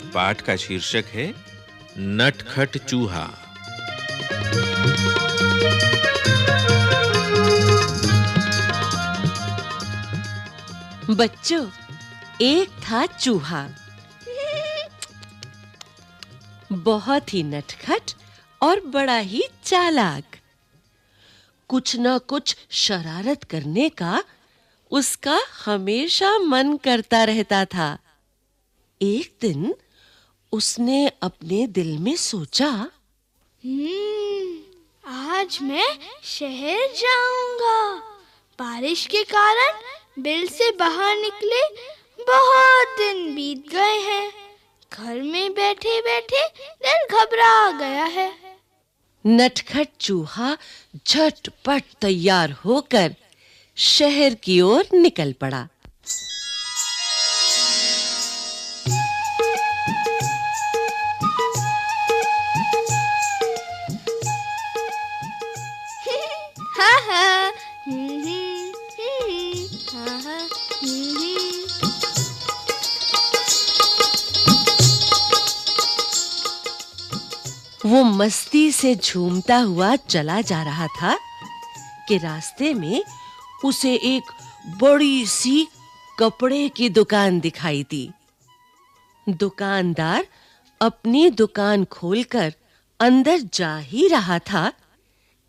इस पाठ का शीर्षक है, नटखट चूहा। बच्चों, एक था चूहा। बहुत ही नटखट और बड़ा ही चालाक। कुछ ना कुछ शरारत करने का उसका हमेशा मन करता रहता था। एक दिन उसने अपने दिल में सोचा हम्म, आज मैं शहर जाऊँगा। बारिश के कारण बिल से बाहर निकले बहुत दिन बीत गए हैं। घर में बैठे बैठे दिल घबरा गया है। नटखट चूहा झटपट तैयार होकर शहर की ओर निकल पड़ा। वो मस्ती से झूमता हुआ चला जा रहा था कि रास्ते में उसे एक बड़ी सी कपड़े की दुकान दिखाई दी। दुकानदार अपनी दुकान खोलकर अंदर जा ही रहा था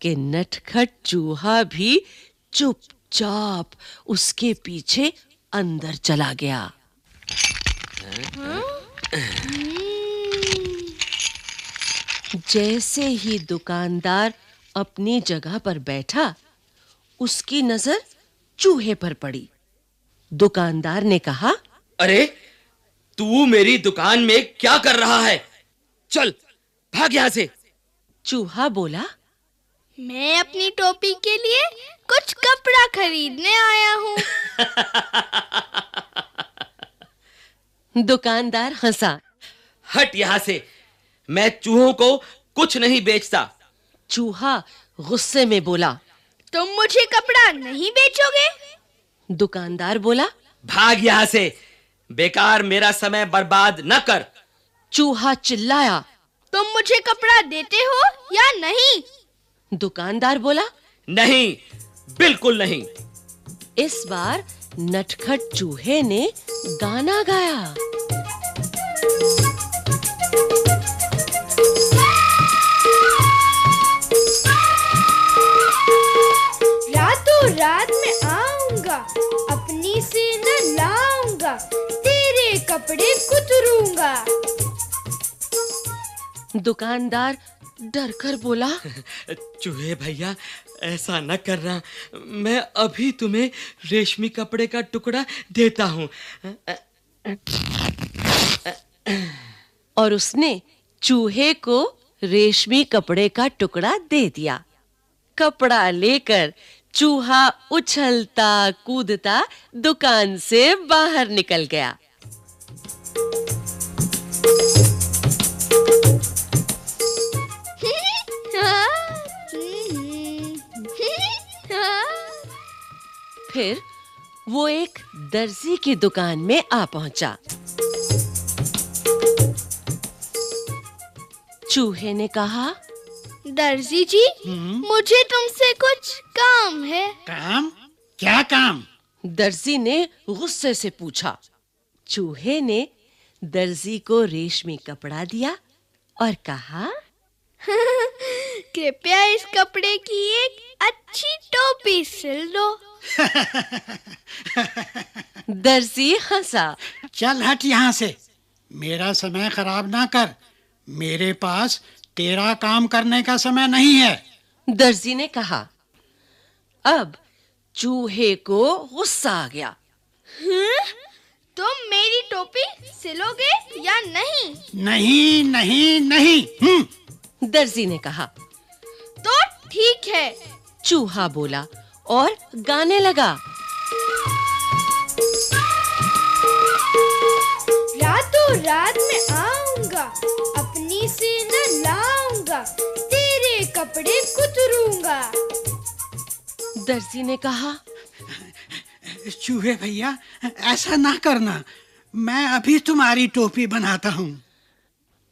कि नटखट चूहा भी चुपचाप उसके पीछे अंदर चला गया। जैसे ही दुकानदार अपनी जगह पर बैठा उसकी नज़र चूहे पर पड़ी। दुकानदार ने कहा अरे तू मेरी दुकान में क्या कर रहा है? चल भाग यहाँ से। चूहा बोला मैं अपनी टोपी के लिए कुछ कपड़ा खरीदने आया हूँ। दुकानदार हंसा। हट यहाँ से। मैं चूहों को कुछ नहीं बेचता। चूहा गुस्से में बोला तुम मुझे कपड़ा नहीं बेचोगे? दुकानदार बोला भाग यहाँ से। बेकार मेरा समय बर्बाद न कर। चूहा चिल्लाया तुम मुझे कपड़ा देते हो या नहीं? दुकानदार बोला नहीं बिल्कुल नहीं। इस बार नटखट चूहे ने गाना गाया। रातों में आऊँगा अपनी से न लाऊँगा तेरे कपड़े कुतरूँगा। दुकानदार डर कर बोला चूहे भैया ऐसा न करना। मैं अभी तुम्हें रेशमी कपड़े का टुकड़ा देता हूँ। और उसने चूहे को रेशमी कपड़े का टुकड़ा दे दिया। कपड़ा लेकर चूहा उछलता कूदता दुकान से बाहर निकल गया। फिर वो एक दर्जी की दुकान में आ पहुँचा। चूहे ने कहा दर्जी जी मुझे तुमसे कुछ काम है। काम? क्या काम? दर्जी ने गुस्से से पूछा। चूहे ने दर्जी को रेशमी कपड़ा दिया और कहा कृपया इस कपड़े की एक अच्छी टोपी सिल दो। दर्जी हंसा। चल हट यहाँ से। मेरा समय खराब ना कर। मेरे पास तेरा काम करने का समय नहीं है। दर्जी ने कहा अब चूहे को गुस्सा आ गया। तुम मेरी टोपी सिलोगे या नहीं? नहीं नहीं नहीं। हम्म। दर्जी ने कहा तो ठीक है। चूहा बोला और गाने लगा। रातों रात में आऊँगा अपनी से कपड़े कुतरूँगा। दर्जी ने कहा चूहे भैया ऐसा ना करना। मैं अभी तुम्हारी टोपी बनाता हूँ।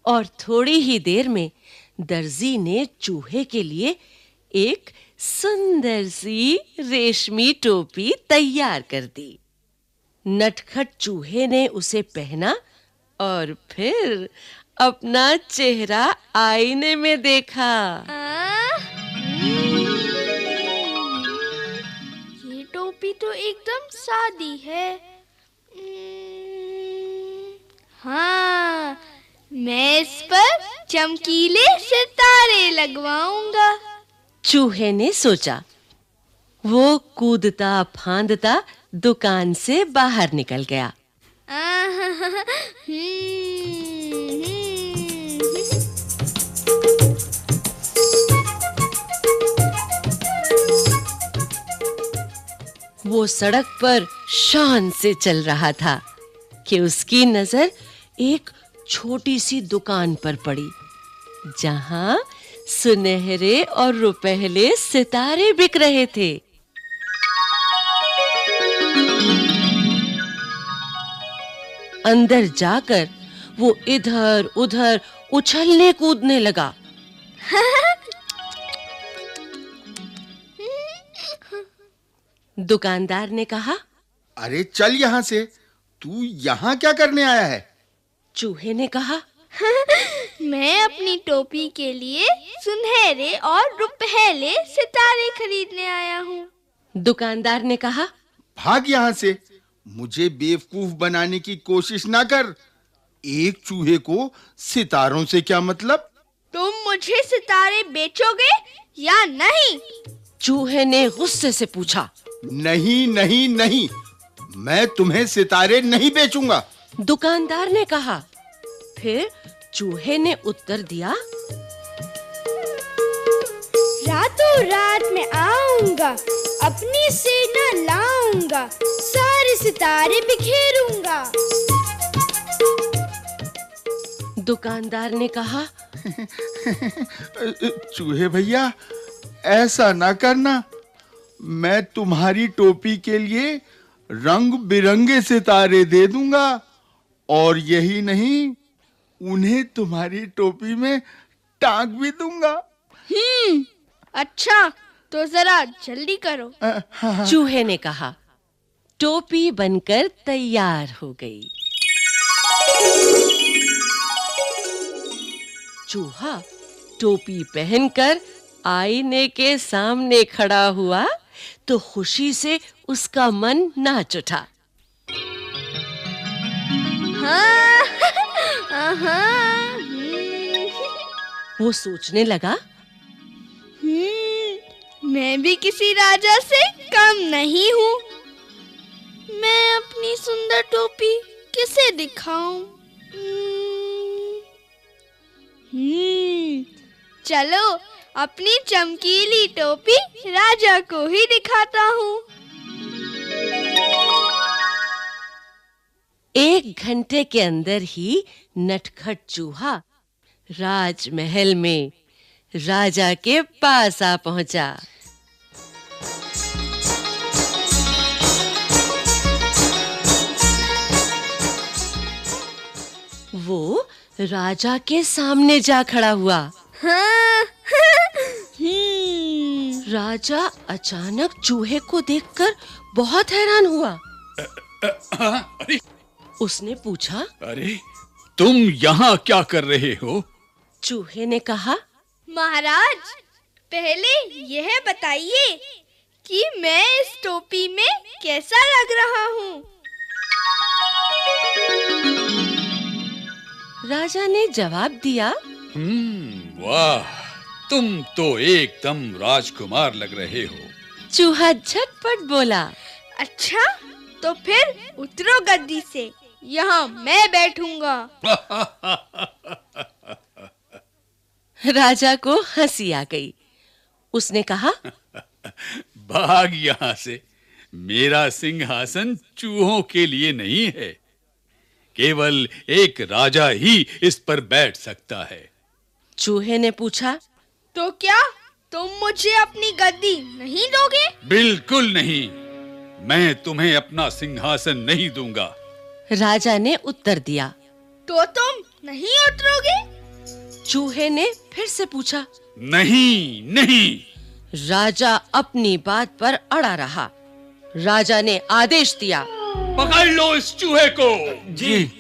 और थोड़ी ही देर में दर्जी ने चूहे के लिए एक सुंदर सी रेशमी टोपी तैयार कर दी। नटखट चूहे ने उसे पहना और फिर अपना चेहरा आईने में देखा। आ, टोपी तो एकदम सादी है। हम्म, हाँ मैं इस पर चमकीले सितारे लगवाऊँगा। चूहे ने सोचा। वो कूदता फांदता दुकान से बाहर निकल गया। हम्म। वो सड़क पर शान से चल रहा था कि उसकी नज़र एक छोटी सी दुकान पर पड़ी, जहाँ सुनहरे और रुपहले सितारे बिक रहे थे। अंदर जाकर वो इधर उधर उछलने कूदने लगा। दुकानदार ने कहा अरे चल यहाँ से। तू यहाँ क्या करने आया है? चूहे ने कहा मैं अपनी टोपी के लिए सुनहरे और रुपहले सितारे खरीदने आया हूँ। दुकानदार ने कहा भाग यहाँ से। मुझे बेवकूफ़ बनाने की कोशिश ना कर। एक चूहे को सितारों से क्या मतलब? तुम मुझे सितारे बेचोगे या नहीं? चूहे ने गुस्से से पूछा नहीं नहीं नहीं। मैं तुम्हें सितारे नहीं बेचूँगा। दुकानदार ने कहा फिर चूहे ने उत्तर दिया रातों रात में आऊँगा अपनी सेना लाऊँगा सारे सितारे बिखेरूँगा। दुकानदार ने कहा चूहे भैया ऐसा ना करना। मैं तुम्हारी टोपी के लिए रंग बिरंगे सितारे दे दूँगा और यही नहीं उन्हें तुम्हारी टोपी में टांग भी दूँगा। हम्म अच्छा तो जरा जल्दी करो। हाँ, चूहे ने कहा टोपी बनकर तैयार हो गई। चूहा टोपी पहनकर आईने के सामने खड़ा हुआ। तो खुशी से उसका मन नाच उठा। वो सोचने लगा हम्म, मैं भी किसी राजा से कम नहीं हूँ। मैं अपनी सुंदर टोपी किसे दिखाऊँ? हम्म, हम्म, चलो अपनी चमकीली टोपी राजा को ही दिखाता हूँ। एक घंटे के अंदर ही नटखट चूहा राजमहल में राजा के पास आ पहुँचा। वो राजा के सामने जा खड़ा हुआ। हाँ राजा अचानक चूहे को देखकर बहुत हैरान हुआ। अरे उसने पूछा अरे तुम यहाँ क्या कर रहे हो? चूहे ने कहा महाराज पहले यह बताइए कि मैं इस टोपी में कैसा लग रहा हूँ? राजा ने जवाब दिया हम्म वाह। तुम तो एकदम राजकुमार लग रहे हो। चूहा झटपट बोला अच्छा तो फिर उतरो गद्दी से यहाँ मैं बैठूँगा। राजा को हँसी आ गई। उसने कहा भाग यहाँ से मेरा सिंहासन चूहों के लिए नहीं है। केवल एक राजा ही इस पर बैठ सकता है। चूहे ने पूछा तो क्या तुम मुझे अपनी गद्दी नहीं दोगे? बिल्कुल नहीं। मैं तुम्हें अपना सिंहासन नहीं दूँगा। राजा ने उत्तर दिया। तो तुम नहीं उतरोगे? चूहे ने फिर से पूछा। नहीं नहीं। राजा अपनी बात पर अड़ा रहा। राजा ने आदेश दिया। पकड़ लो इस चूहे को। जी।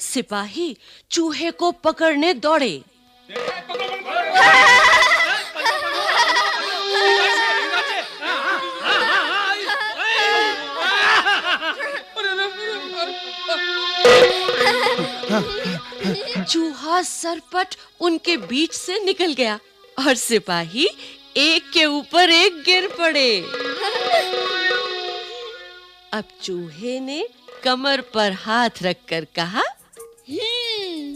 सिपाही चूहे को पकड़ने दौड़े। चूहा सरपट उनके बीच से निकल गया और सिपाही एक के ऊपर एक गिर पड़े। अब चूहे ने कमर पर हाथ रखकर कहा हम्म,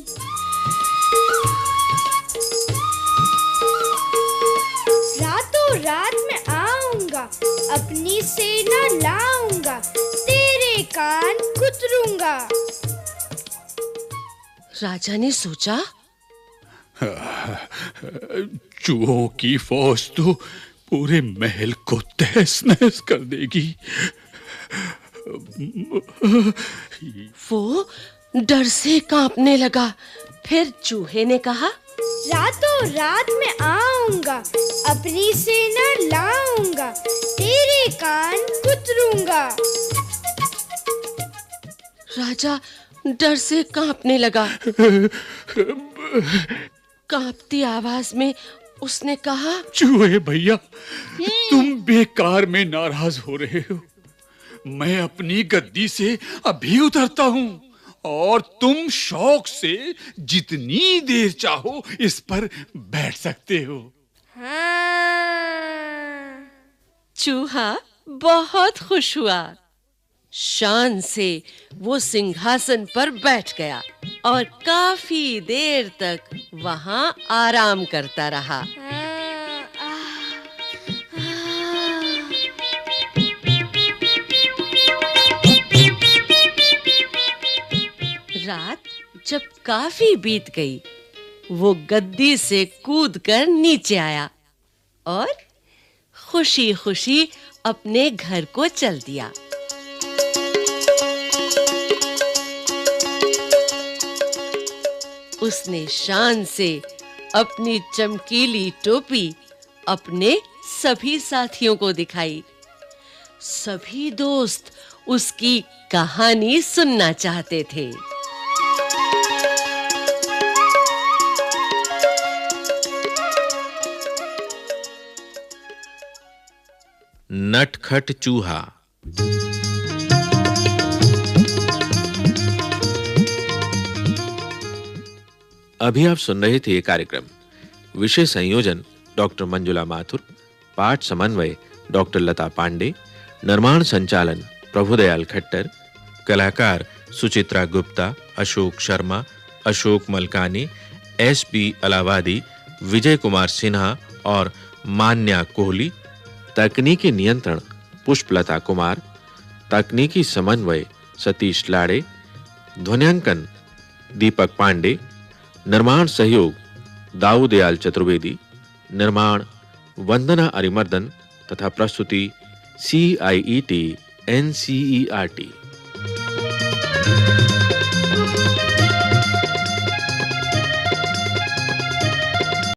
अपनी सेना लाऊँगा तेरे कान कुतरूँगा। राजा ने सोचा चूहों की फौज तो पूरे महल को तहस नहस कर देगी। वो डर से कांपने लगा। फिर चूहे ने कहा रातों रात में आऊँगा अपनी सेना लाऊँगा तेरे कान कुतरूँगा। राजा डर से कांपने लगा। कांपती आवाज़ में उसने कहा चूहे भैया तुम बेकार में नाराज़ हो रहे हो। मैं अपनी गद्दी से अभी उतरता हूँ। और तुम शौक से जितनी देर चाहो इस पर बैठ सकते हो। हाँ। चूहा बहुत खुश हुआ। शान से वो सिंहासन पर बैठ गया और काफ़ी देर तक वहाँ आराम करता रहा। हाँ, रात जब काफ़ी बीत गई, वो गद्दी से कूदकर नीचे आया और खुशी खुशी अपने घर को चल दिया। उसने शान से अपनी चमकीली टोपी अपने सभी साथियों को दिखाई। सभी दोस्त उसकी कहानी सुनना चाहते थे। नटखट चूहा। अभी आप सुन रहे थे ये कार्यक्रम। विषय संयोजन, डॉक्टर मंजुला माथुर, पाठ समन्वय, डॉक्टर लता पांडे, निर्माण संचालन, प्रभुदयाल खट्टर, कलाकार सुचित्रा गुप्ता, अशोक शर्मा, अशोक मलकानी, एस पी अलावादी, विजय कुमार सिन्हा और मान्या कोहली तकनीकी नियंत्रण, पुष्पलता कुमार, तकनीकी समन्वय, सतीश लाड़े, ध्वनियांकन, दीपक पांडे, निर्माण सहयोग दाऊदयाल चतुर्वेदी, निर्माण, वंदना अरिमर्दन तथा प्रस्तुति C I E T N C E R T